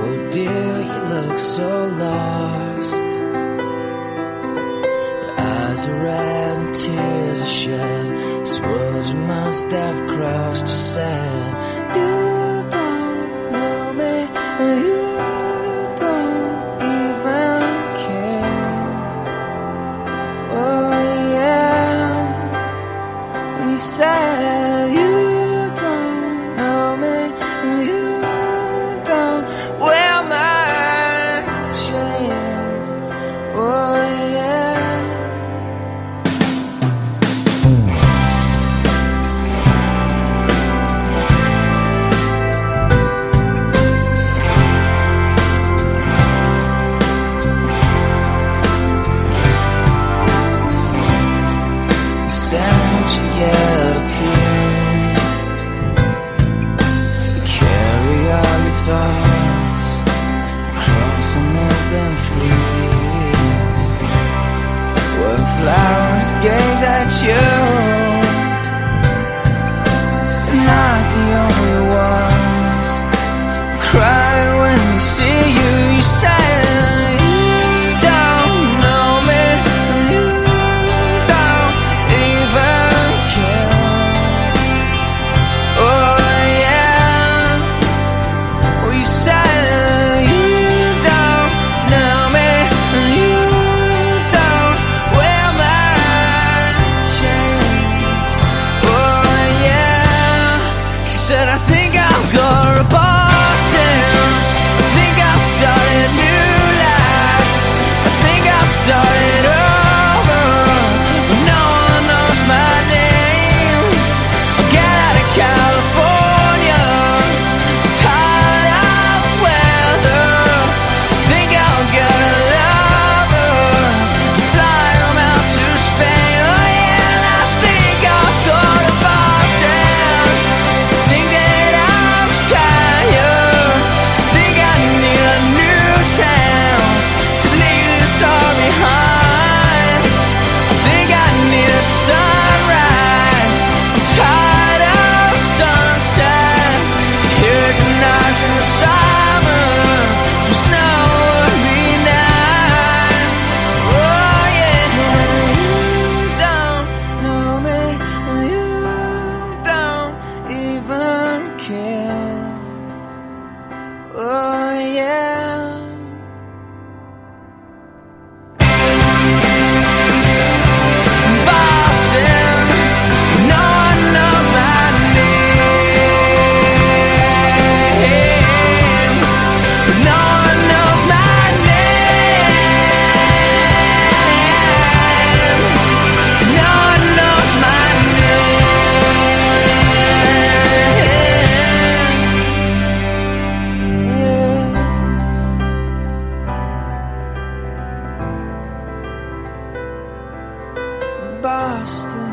oh dear you look so lost. Your eyes are red and tears are shed. This world you must have crossed, you said. dots crossing open field, when flowers gaze at you. lost